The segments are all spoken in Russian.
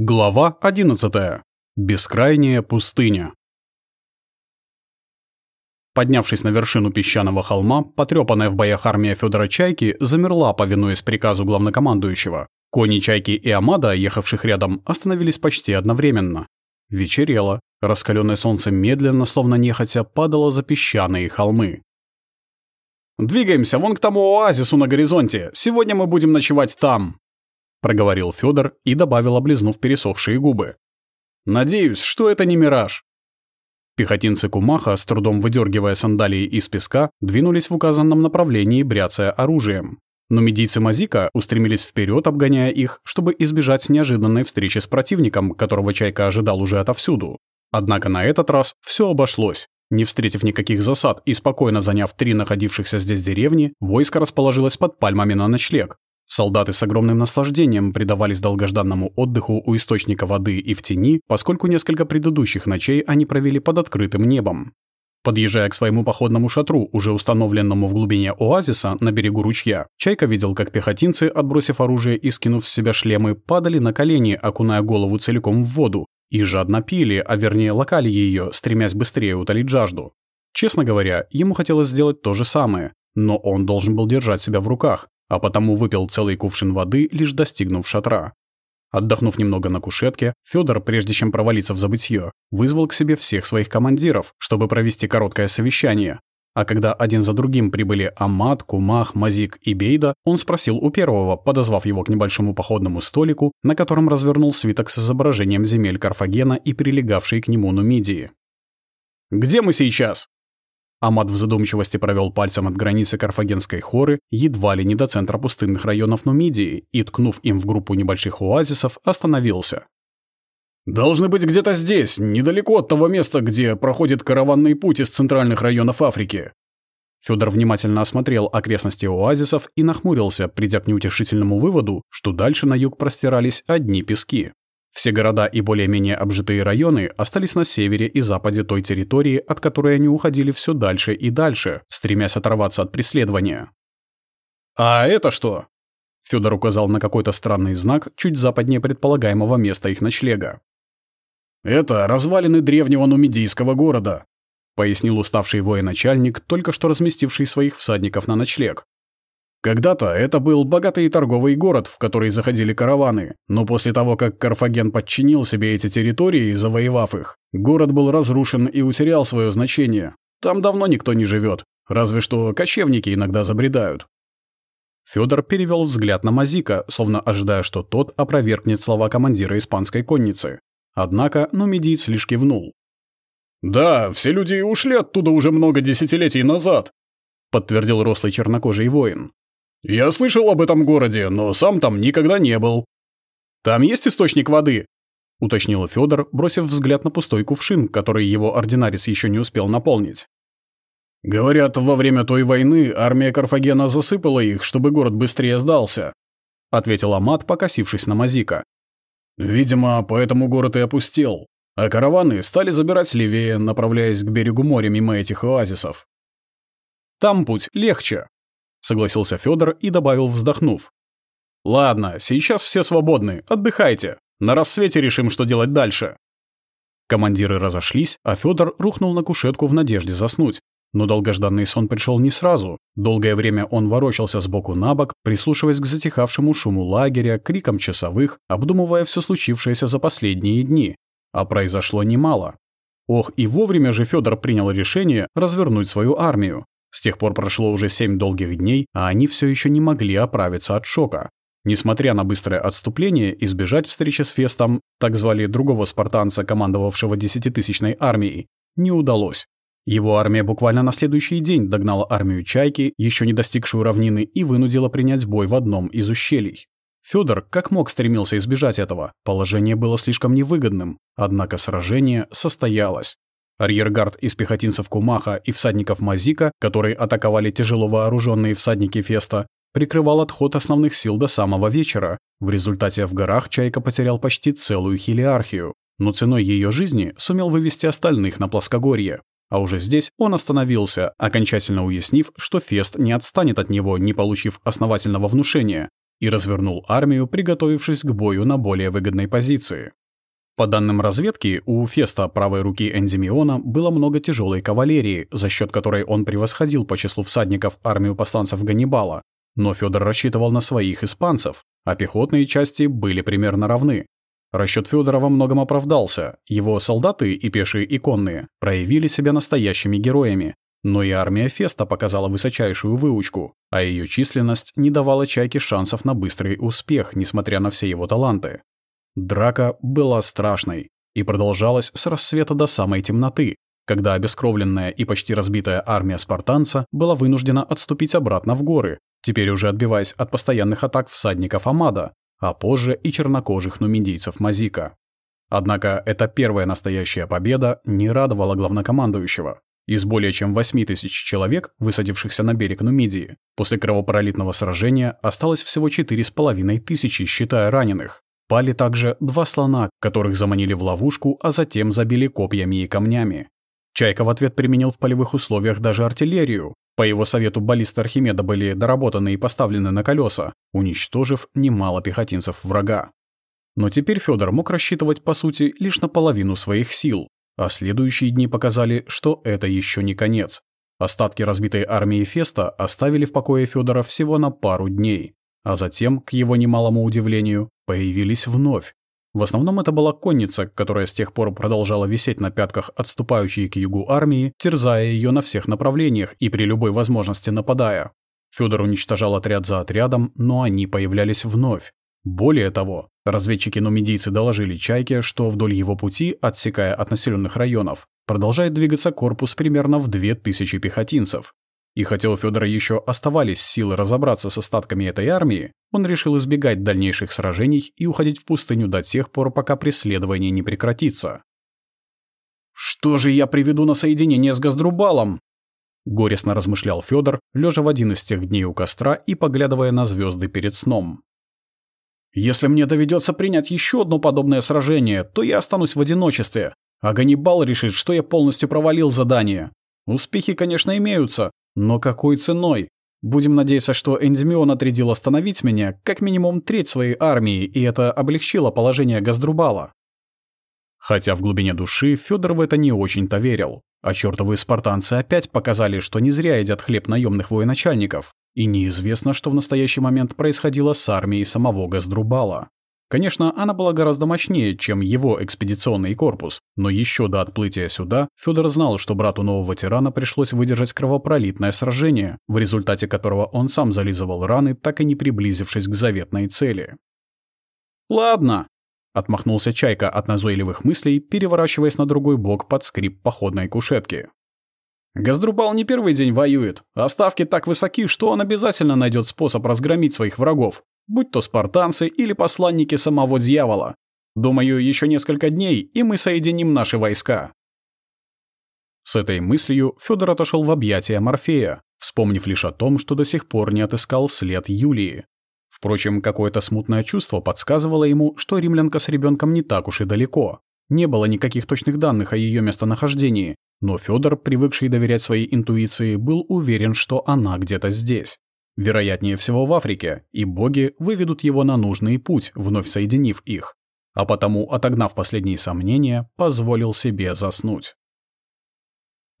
Глава 11. Бескрайняя пустыня. Поднявшись на вершину песчаного холма, потрепанная в боях армия Федора Чайки замерла, повинуясь приказу главнокомандующего. Кони Чайки и Амада, ехавших рядом, остановились почти одновременно. Вечерело. Раскаленное солнце медленно, словно нехотя, падало за песчаные холмы. «Двигаемся вон к тому оазису на горизонте. Сегодня мы будем ночевать там», — проговорил Федор и добавил, облизнув пересохшие губы. «Надеюсь, что это не мираж». Пехотинцы Кумаха, с трудом выдергивая сандалии из песка, двинулись в указанном направлении, бряцая оружием. Но медийцы Мазика устремились вперед, обгоняя их, чтобы избежать неожиданной встречи с противником, которого Чайка ожидал уже отовсюду. Однако на этот раз все обошлось. Не встретив никаких засад и спокойно заняв три находившихся здесь деревни, войско расположилось под пальмами на ночлег. Солдаты с огромным наслаждением предавались долгожданному отдыху у источника воды и в тени, поскольку несколько предыдущих ночей они провели под открытым небом. Подъезжая к своему походному шатру, уже установленному в глубине оазиса на берегу ручья, Чайка видел, как пехотинцы, отбросив оружие и скинув с себя шлемы, падали на колени, окуная голову целиком в воду, и жадно пили, а вернее локали ее, стремясь быстрее утолить жажду. Честно говоря, ему хотелось сделать то же самое, но он должен был держать себя в руках, а потому выпил целый кувшин воды, лишь достигнув шатра. Отдохнув немного на кушетке, Федор, прежде чем провалиться в забытье, вызвал к себе всех своих командиров, чтобы провести короткое совещание. А когда один за другим прибыли Амат, Кумах, Мазик и Бейда, он спросил у первого, подозвав его к небольшому походному столику, на котором развернул свиток с изображением земель Карфагена и прилегавшей к нему Нумидии. «Где мы сейчас?» Амат в задумчивости провел пальцем от границы Карфагенской хоры едва ли не до центра пустынных районов Нумидии и, ткнув им в группу небольших оазисов, остановился. «Должны быть где-то здесь, недалеко от того места, где проходит караванный путь из центральных районов Африки». Федор внимательно осмотрел окрестности оазисов и нахмурился, придя к неутешительному выводу, что дальше на юг простирались одни пески. Все города и более-менее обжитые районы остались на севере и западе той территории, от которой они уходили все дальше и дальше, стремясь оторваться от преследования. «А это что?» Федор указал на какой-то странный знак чуть западнее предполагаемого места их ночлега. «Это развалины древнего нумидийского города», пояснил уставший военачальник, только что разместивший своих всадников на ночлег. Когда-то это был богатый торговый город, в который заходили караваны, но после того, как Карфаген подчинил себе эти территории, завоевав их, город был разрушен и утерял свое значение. Там давно никто не живет, разве что кочевники иногда забредают. Федор перевел взгляд на Мазика, словно ожидая, что тот опровергнет слова командира испанской конницы. Однако нумидиец лишь кивнул. «Да, все люди ушли оттуда уже много десятилетий назад», подтвердил рослый чернокожий воин. «Я слышал об этом городе, но сам там никогда не был». «Там есть источник воды?» — уточнил Федор, бросив взгляд на пустой кувшин, который его ординарец еще не успел наполнить. «Говорят, во время той войны армия Карфагена засыпала их, чтобы город быстрее сдался», — ответил Амат, покосившись на Мазика. «Видимо, поэтому город и опустел, а караваны стали забирать левее, направляясь к берегу моря мимо этих оазисов. Там путь легче, согласился Федор и добавил, вздохнув. Ладно, сейчас все свободны, отдыхайте. На рассвете решим, что делать дальше. Командиры разошлись, а Федор рухнул на кушетку в надежде заснуть. Но долгожданный сон пришел не сразу. Долгое время он ворочался сбоку на бок, прислушиваясь к затихавшему шуму лагеря, крикам часовых, обдумывая все случившееся за последние дни. А произошло немало. Ох, и вовремя же Федор принял решение развернуть свою армию. С тех пор прошло уже семь долгих дней, а они все еще не могли оправиться от шока. Несмотря на быстрое отступление, избежать встречи с Фестом, так звали другого спартанца, командовавшего десятитысячной армией, не удалось. Его армия буквально на следующий день догнала армию Чайки, еще не достигшую равнины, и вынудила принять бой в одном из ущелий. Федор как мог стремился избежать этого, положение было слишком невыгодным, однако сражение состоялось. Арьергард из пехотинцев Кумаха и всадников Мазика, которые атаковали тяжело вооруженные всадники Феста, прикрывал отход основных сил до самого вечера. В результате в горах Чайка потерял почти целую хилиархию, но ценой ее жизни сумел вывести остальных на плоскогорье. А уже здесь он остановился, окончательно уяснив, что Фест не отстанет от него, не получив основательного внушения. и развернул армию, приготовившись к бою на более выгодной позиции. По данным разведки, у Феста правой руки Эндимиона было много тяжелой кавалерии, за счет которой он превосходил по числу всадников армию посланцев Ганнибала. Но Федор рассчитывал на своих испанцев, а пехотные части были примерно равны. Расчет Федора во многом оправдался. Его солдаты и пешие и конные проявили себя настоящими героями. Но и армия Феста показала высочайшую выучку, а ее численность не давала Чайке шансов на быстрый успех, несмотря на все его таланты. Драка была страшной и продолжалась с рассвета до самой темноты, когда обескровленная и почти разбитая армия спартанца была вынуждена отступить обратно в горы, теперь уже отбиваясь от постоянных атак всадников Амада, а позже и чернокожих нумидийцев Мазика. Однако эта первая настоящая победа не радовала главнокомандующего. Из более чем 8 тысяч человек, высадившихся на берег Нумидии, после кровопролитного сражения осталось всего 4,5 тысячи, считая раненых. Пали также два слона, которых заманили в ловушку, а затем забили копьями и камнями. Чайка в ответ применил в полевых условиях даже артиллерию. По его совету баллисты Архимеда были доработаны и поставлены на колеса, уничтожив немало пехотинцев врага. Но теперь Федор мог рассчитывать, по сути, лишь на половину своих сил, а следующие дни показали, что это еще не конец. Остатки разбитой армии Феста оставили в покое Федора всего на пару дней. А затем, к его немалому удивлению, появились вновь. В основном это была конница, которая с тех пор продолжала висеть на пятках отступающей к югу армии, терзая ее на всех направлениях и при любой возможности нападая. Федор уничтожал отряд за отрядом, но они появлялись вновь. Более того, разведчики-нумидийцы доложили Чайке, что вдоль его пути, отсекая от населенных районов, продолжает двигаться корпус примерно в 2000 пехотинцев, и хотя у Федора еще оставались силы разобраться с остатками этой армии, он решил избегать дальнейших сражений и уходить в пустыню до тех пор, пока преследование не прекратится. «Что же я приведу на соединение с Газдрубалом?» Горестно размышлял Федор, лежа в один из тех дней у костра и поглядывая на звезды перед сном. «Если мне доведется принять еще одно подобное сражение, то я останусь в одиночестве, а Ганнибал решит, что я полностью провалил задание. Успехи, конечно, имеются, но какой ценой? Будем надеяться, что Эндимион отрядил остановить меня как минимум треть своей армии, и это облегчило положение Газдрубала. Хотя в глубине души Федор в это не очень-то верил. А чертовы спартанцы опять показали, что не зря едят хлеб наемных военачальников. И неизвестно, что в настоящий момент происходило с армией самого Газдрубала. Конечно, она была гораздо мощнее, чем его экспедиционный корпус, но еще до отплытия сюда Федор знал, что брату нового тирана пришлось выдержать кровопролитное сражение, в результате которого он сам зализывал раны, так и не приблизившись к заветной цели. «Ладно», — отмахнулся Чайка от назойливых мыслей, переворачиваясь на другой бок под скрип походной кушетки. Газдрубал не первый день воюет, а ставки так высоки, что он обязательно найдет способ разгромить своих врагов, будь то спартанцы или посланники самого дьявола. Думаю, еще несколько дней, и мы соединим наши войска. С этой мыслью Федор отошел в объятия Морфея, вспомнив лишь о том, что до сих пор не отыскал след Юлии. Впрочем, какое-то смутное чувство подсказывало ему, что римлянка с ребенком не так уж и далеко. Не было никаких точных данных о ее местонахождении, но Федор, привыкший доверять своей интуиции, был уверен, что она где-то здесь. Вероятнее всего в Африке, и боги выведут его на нужный путь, вновь соединив их. А потому, отогнав последние сомнения, позволил себе заснуть.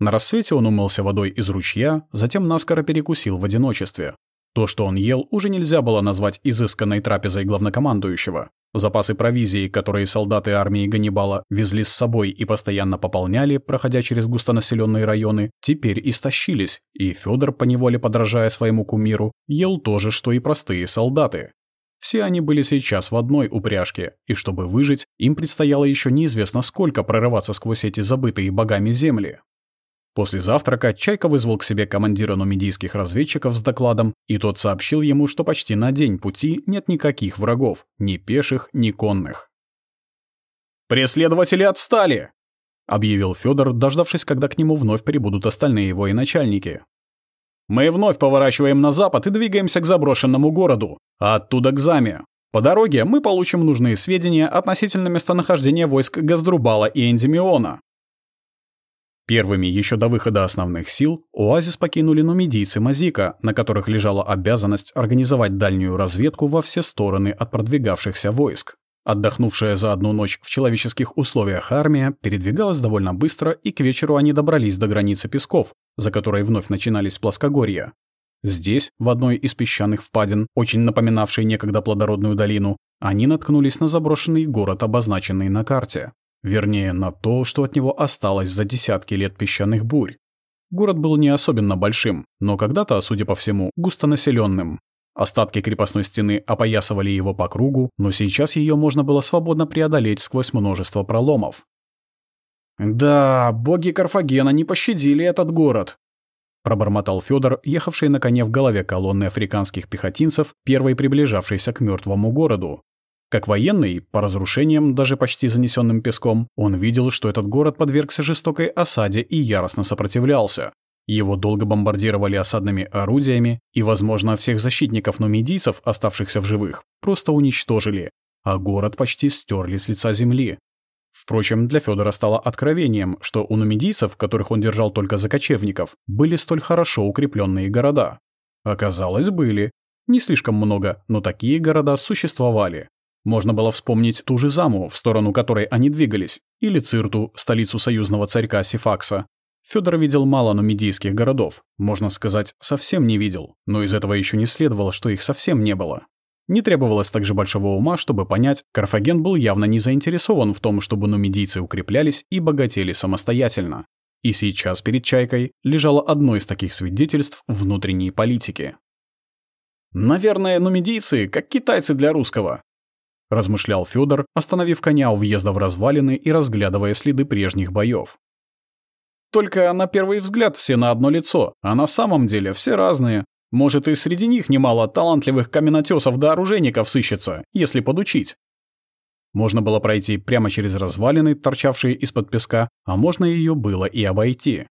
На рассвете он умылся водой из ручья, затем наскоро перекусил в одиночестве. То, что он ел, уже нельзя было назвать изысканной трапезой главнокомандующего. Запасы провизии, которые солдаты армии Ганнибала везли с собой и постоянно пополняли, проходя через густонаселенные районы, теперь истощились, и Федор, поневоле подражая своему кумиру, ел то же, что и простые солдаты. Все они были сейчас в одной упряжке, и чтобы выжить, им предстояло еще неизвестно сколько прорываться сквозь эти забытые богами земли. После завтрака Чайка вызвал к себе командира нумидийских разведчиков с докладом, и тот сообщил ему, что почти на день пути нет никаких врагов, ни пеших, ни конных. «Преследователи отстали!» — объявил Федор, дождавшись, когда к нему вновь прибудут остальные военачальники. «Мы вновь поворачиваем на запад и двигаемся к заброшенному городу, а оттуда к Заме. По дороге мы получим нужные сведения относительно местонахождения войск Газдрубала и Эндимиона. Первыми, еще до выхода основных сил, оазис покинули нумидийцы Мазика, на которых лежала обязанность организовать дальнюю разведку во все стороны от продвигавшихся войск. Отдохнувшая за одну ночь в человеческих условиях армия передвигалась довольно быстро, и к вечеру они добрались до границы песков, за которой вновь начинались плоскогорья. Здесь, в одной из песчаных впадин, очень напоминавшей некогда плодородную долину, они наткнулись на заброшенный город, обозначенный на карте. Вернее, на то, что от него осталось за десятки лет песчаных бурь. Город был не особенно большим, но когда-то, судя по всему, густонаселенным. Остатки крепостной стены опоясывали его по кругу, но сейчас ее можно было свободно преодолеть сквозь множество проломов. «Да, боги Карфагена не пощадили этот город», — пробормотал Федор, ехавший на коне в голове колонны африканских пехотинцев, первой приближавшейся к мертвому городу. Как военный, по разрушениям, даже почти занесенным песком, он видел, что этот город подвергся жестокой осаде и яростно сопротивлялся. Его долго бомбардировали осадными орудиями, и, возможно, всех защитников нумидийцев, оставшихся в живых, просто уничтожили, а город почти стерли с лица земли. Впрочем, для Федора стало откровением, что у нумидийцев, которых он держал только за кочевников, были столь хорошо укрепленные города. Оказалось, были. Не слишком много, но такие города существовали. Можно было вспомнить ту же Заму, в сторону которой они двигались, или Цирту, столицу союзного царька Сифакса. Федор видел мало нумидийских городов, можно сказать, совсем не видел, но из этого еще не следовало, что их совсем не было. Не требовалось также большого ума, чтобы понять, Карфаген был явно не заинтересован в том, чтобы нумидийцы укреплялись и богатели самостоятельно. И сейчас перед Чайкой лежало одно из таких свидетельств внутренней политики. «Наверное, нумидийцы, как китайцы для русского», — размышлял Федор, остановив коня у въезда в развалины и разглядывая следы прежних боев. «Только на первый взгляд все на одно лицо, а на самом деле все разные. Может, и среди них немало талантливых каменотесов да оружейников сыщется, если подучить». Можно было пройти прямо через развалины, торчавшие из-под песка, а можно ее было и обойти.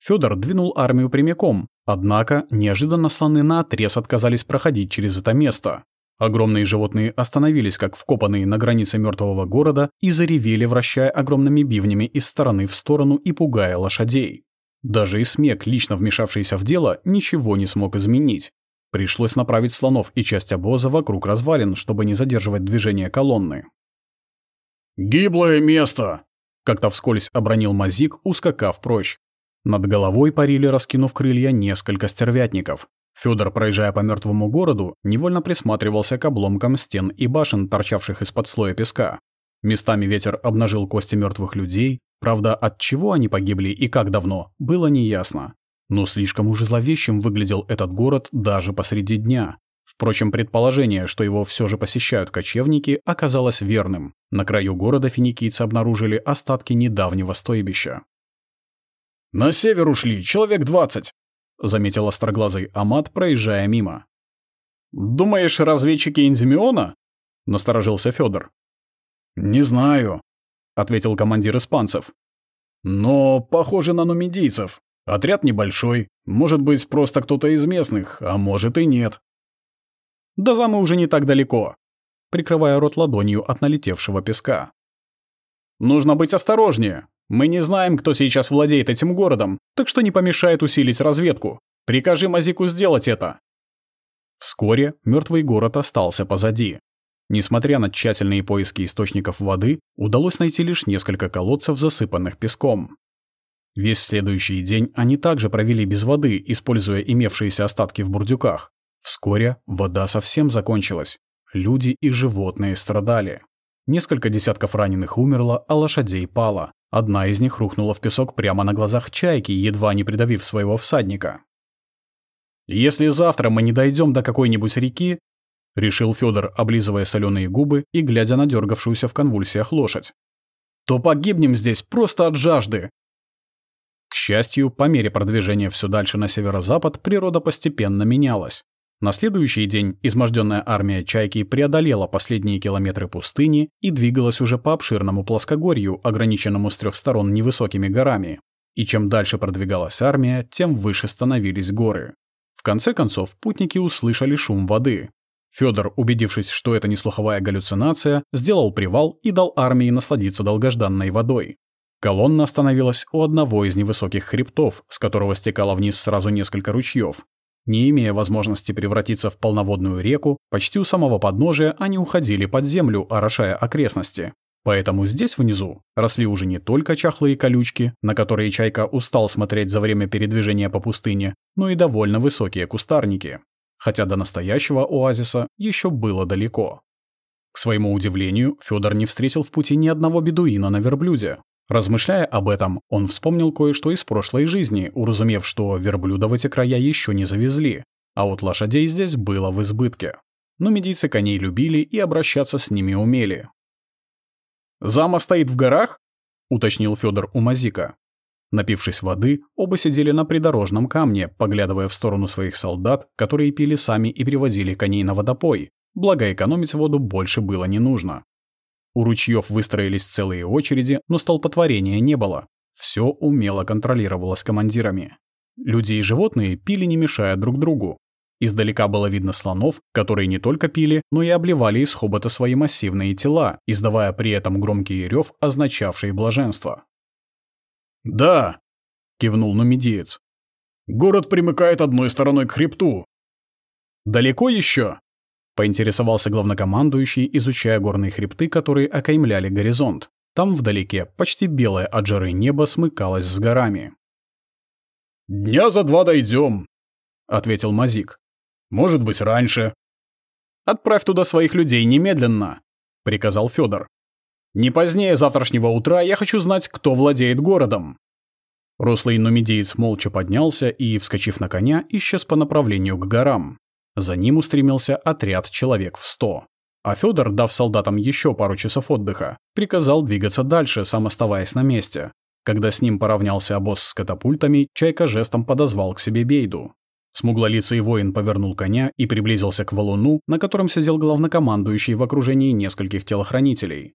Федор двинул армию прямиком, однако неожиданно слоны наотрез отказались проходить через это место. Огромные животные остановились, как вкопанные на границе мертвого города, и заревели, вращая огромными бивнями из стороны в сторону и пугая лошадей. Даже и смек, лично вмешавшийся в дело, ничего не смог изменить. Пришлось направить слонов и часть обоза вокруг развалин, чтобы не задерживать движение колонны. «Гиблое место!» — как-то вскользь обронил Мазик, ускакав прочь. Над головой парили, раскинув крылья, несколько стервятников. Федор, проезжая по мертвому городу, невольно присматривался к обломкам стен и башен, торчавших из-под слоя песка. Местами ветер обнажил кости мертвых людей, правда, от чего они погибли и как давно, было неясно. Но слишком уж зловещим выглядел этот город даже посреди дня. Впрочем, предположение, что его все же посещают кочевники, оказалось верным. На краю города финикийцы обнаружили остатки недавнего стойбища. «На север ушли, человек двадцать», — заметил остроглазый Амат, проезжая мимо. «Думаешь, разведчики Инзимиона?» — насторожился Федор. «Не знаю», — ответил командир испанцев. «Но похоже на нумидийцев. Отряд небольшой. Может быть, просто кто-то из местных, а может и нет». «Да замы уже не так далеко», — прикрывая рот ладонью от налетевшего песка. «Нужно быть осторожнее. Мы не знаем, кто сейчас владеет этим городом, так что не помешает усилить разведку. Прикажи Мазику сделать это». Вскоре мертвый город остался позади. Несмотря на тщательные поиски источников воды, удалось найти лишь несколько колодцев, засыпанных песком. Весь следующий день они также провели без воды, используя имевшиеся остатки в бурдюках. Вскоре вода совсем закончилась. Люди и животные страдали. Несколько десятков раненых умерло, а лошадей пало. Одна из них рухнула в песок прямо на глазах чайки, едва не придавив своего всадника. «Если завтра мы не дойдем до какой-нибудь реки», — решил Федор, облизывая соленые губы и глядя на дергавшуюся в конвульсиях лошадь, «то погибнем здесь просто от жажды». К счастью, по мере продвижения все дальше на северо-запад природа постепенно менялась. На следующий день изможденная армия Чайки преодолела последние километры пустыни и двигалась уже по обширному плоскогорью, ограниченному с трех сторон невысокими горами. И чем дальше продвигалась армия, тем выше становились горы. В конце концов, путники услышали шум воды. Федор, убедившись, что это не слуховая галлюцинация, сделал привал и дал армии насладиться долгожданной водой. Колонна остановилась у одного из невысоких хребтов, с которого стекало вниз сразу несколько ручьев. Не имея возможности превратиться в полноводную реку, почти у самого подножия они уходили под землю, орошая окрестности. Поэтому здесь внизу росли уже не только чахлые колючки, на которые Чайка устал смотреть за время передвижения по пустыне, но и довольно высокие кустарники. Хотя до настоящего оазиса еще было далеко. К своему удивлению, Федор не встретил в пути ни одного бедуина на верблюде. Размышляя об этом, он вспомнил кое-что из прошлой жизни, уразумев, что верблюда в эти края еще не завезли, а вот лошадей здесь было в избытке. Но медийцы коней любили и обращаться с ними умели. «Зама стоит в горах?» — уточнил Федор у Мазика. Напившись воды, оба сидели на придорожном камне, поглядывая в сторону своих солдат, которые пили сами и приводили коней на водопой, благо экономить воду больше было не нужно. У ручьев выстроились целые очереди, но столпотворения не было. Все умело контролировалось командирами. Люди и животные пили не мешая друг другу, Издалека было видно слонов, которые не только пили, но и обливали из хобота свои массивные тела, издавая при этом громкий рев, означавший блаженство. «Да», — кивнул нумидиец. «Город примыкает одной стороной к хребту». «Далеко еще?» — поинтересовался главнокомандующий, изучая горные хребты, которые окаймляли горизонт. Там вдалеке почти белое от жары небо смыкалось с горами. «Дня за два дойдем», — ответил Мазик. Может быть, раньше. Отправь туда своих людей немедленно, приказал Федор. Не позднее завтрашнего утра я хочу знать, кто владеет городом. Рослый нумидеец молча поднялся и, вскочив на коня, исчез по направлению к горам. За ним устремился отряд человек в сто. А Федор, дав солдатам еще пару часов отдыха, приказал двигаться дальше, сам оставаясь на месте. Когда с ним поравнялся обоз с катапультами, Чайка жестом подозвал к себе Бейду. Смуглолицый воин повернул коня и приблизился к валуну, на котором сидел главнокомандующий в окружении нескольких телохранителей.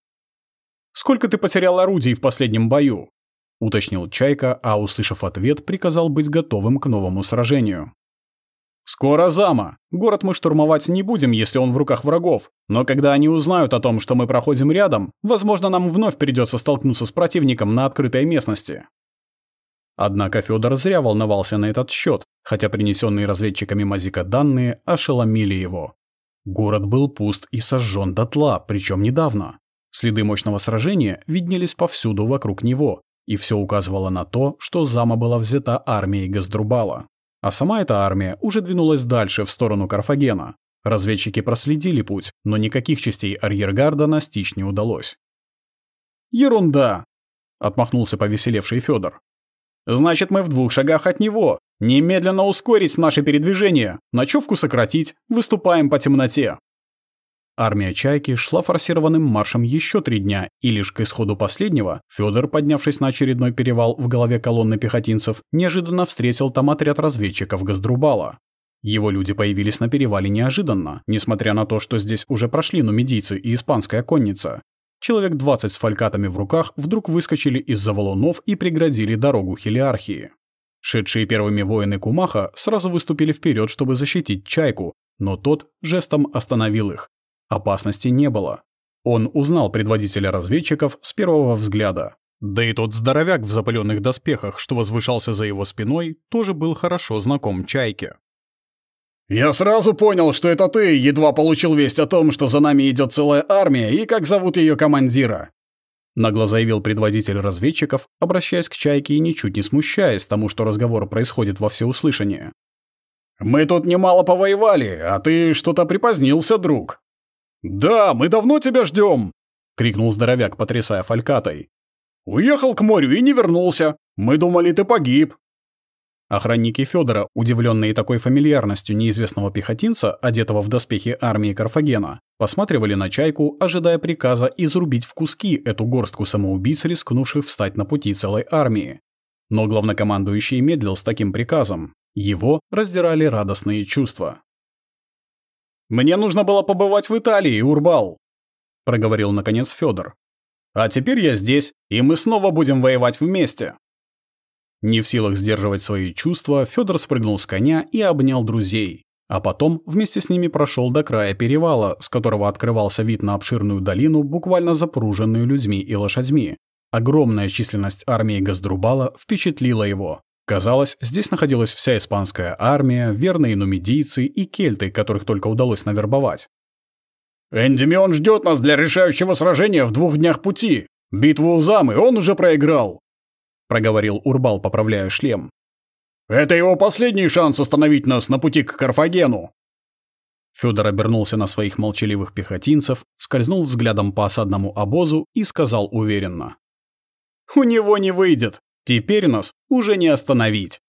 «Сколько ты потерял орудий в последнем бою?» — уточнил Чайка, а, услышав ответ, приказал быть готовым к новому сражению. «Скоро зама. Город мы штурмовать не будем, если он в руках врагов. Но когда они узнают о том, что мы проходим рядом, возможно, нам вновь придется столкнуться с противником на открытой местности. Однако Федор зря волновался на этот счет, хотя принесенные разведчиками Мазика данные ошеломили его. Город был пуст и сожжен дотла, причем недавно. Следы мощного сражения виднелись повсюду вокруг него, и все указывало на то, что зама была взята армией Газдрубала. А сама эта армия уже двинулась дальше, в сторону Карфагена. Разведчики проследили путь, но никаких частей арьергарда настичь не удалось. «Ерунда!» — отмахнулся повеселевший Федор. Значит, мы в двух шагах от него. Немедленно ускорить наше передвижение, ночевку сократить, выступаем по темноте. Армия «Чайки» шла форсированным маршем еще три дня, и лишь к исходу последнего Федор, поднявшись на очередной перевал в голове колонны пехотинцев, неожиданно встретил там отряд разведчиков Газдрубала. Его люди появились на перевале неожиданно, несмотря на то, что здесь уже прошли нумидийцы и испанская конница. Человек 20 с фалькатами в руках вдруг выскочили из-за валунов и преградили дорогу Хелиархии. Шедшие первыми воины Кумаха сразу выступили вперед, чтобы защитить Чайку, но тот жестом остановил их. Опасности не было. Он узнал предводителя разведчиков с первого взгляда. Да и тот здоровяк в запыленных доспехах, что возвышался за его спиной, тоже был хорошо знаком Чайке. «Я сразу понял, что это ты, едва получил весть о том, что за нами идет целая армия и как зовут ее командира». Нагло заявил предводитель разведчиков, обращаясь к Чайке и ничуть не смущаясь тому, что разговор происходит во всеуслышание. «Мы тут немало повоевали, а ты что-то припозднился, друг». «Да, мы давно тебя ждем!» — крикнул здоровяк, потрясая фалькатой. «Уехал к морю и не вернулся. Мы думали, ты погиб. Охранники Федора, удивленные такой фамильярностью неизвестного пехотинца, одетого в доспехи армии Карфагена, посматривали на чайку, ожидая приказа изрубить в куски эту горстку самоубийц, рискнувших встать на пути целой армии. Но главнокомандующий медлил с таким приказом. Его раздирали радостные чувства. «Мне нужно было побывать в Италии, Урбал», — проговорил наконец Федор. «А теперь я здесь, и мы снова будем воевать вместе. Не в силах сдерживать свои чувства, Федор спрыгнул с коня и обнял друзей. А потом вместе с ними прошел до края перевала, с которого открывался вид на обширную долину, буквально запруженную людьми и лошадьми. Огромная численность армии Газдрубала впечатлила его. Казалось, здесь находилась вся испанская армия, верные нумидийцы и кельты, которых только удалось навербовать. «Эндимион ждет нас для решающего сражения в двух днях пути. Битву у Замы он уже проиграл», — проговорил Урбал, поправляя шлем. «Это его последний шанс остановить нас на пути к Карфагену». Федор обернулся на своих молчаливых пехотинцев, скользнул взглядом по осадному обозу и сказал уверенно. «У него не выйдет. Теперь нас уже не остановить».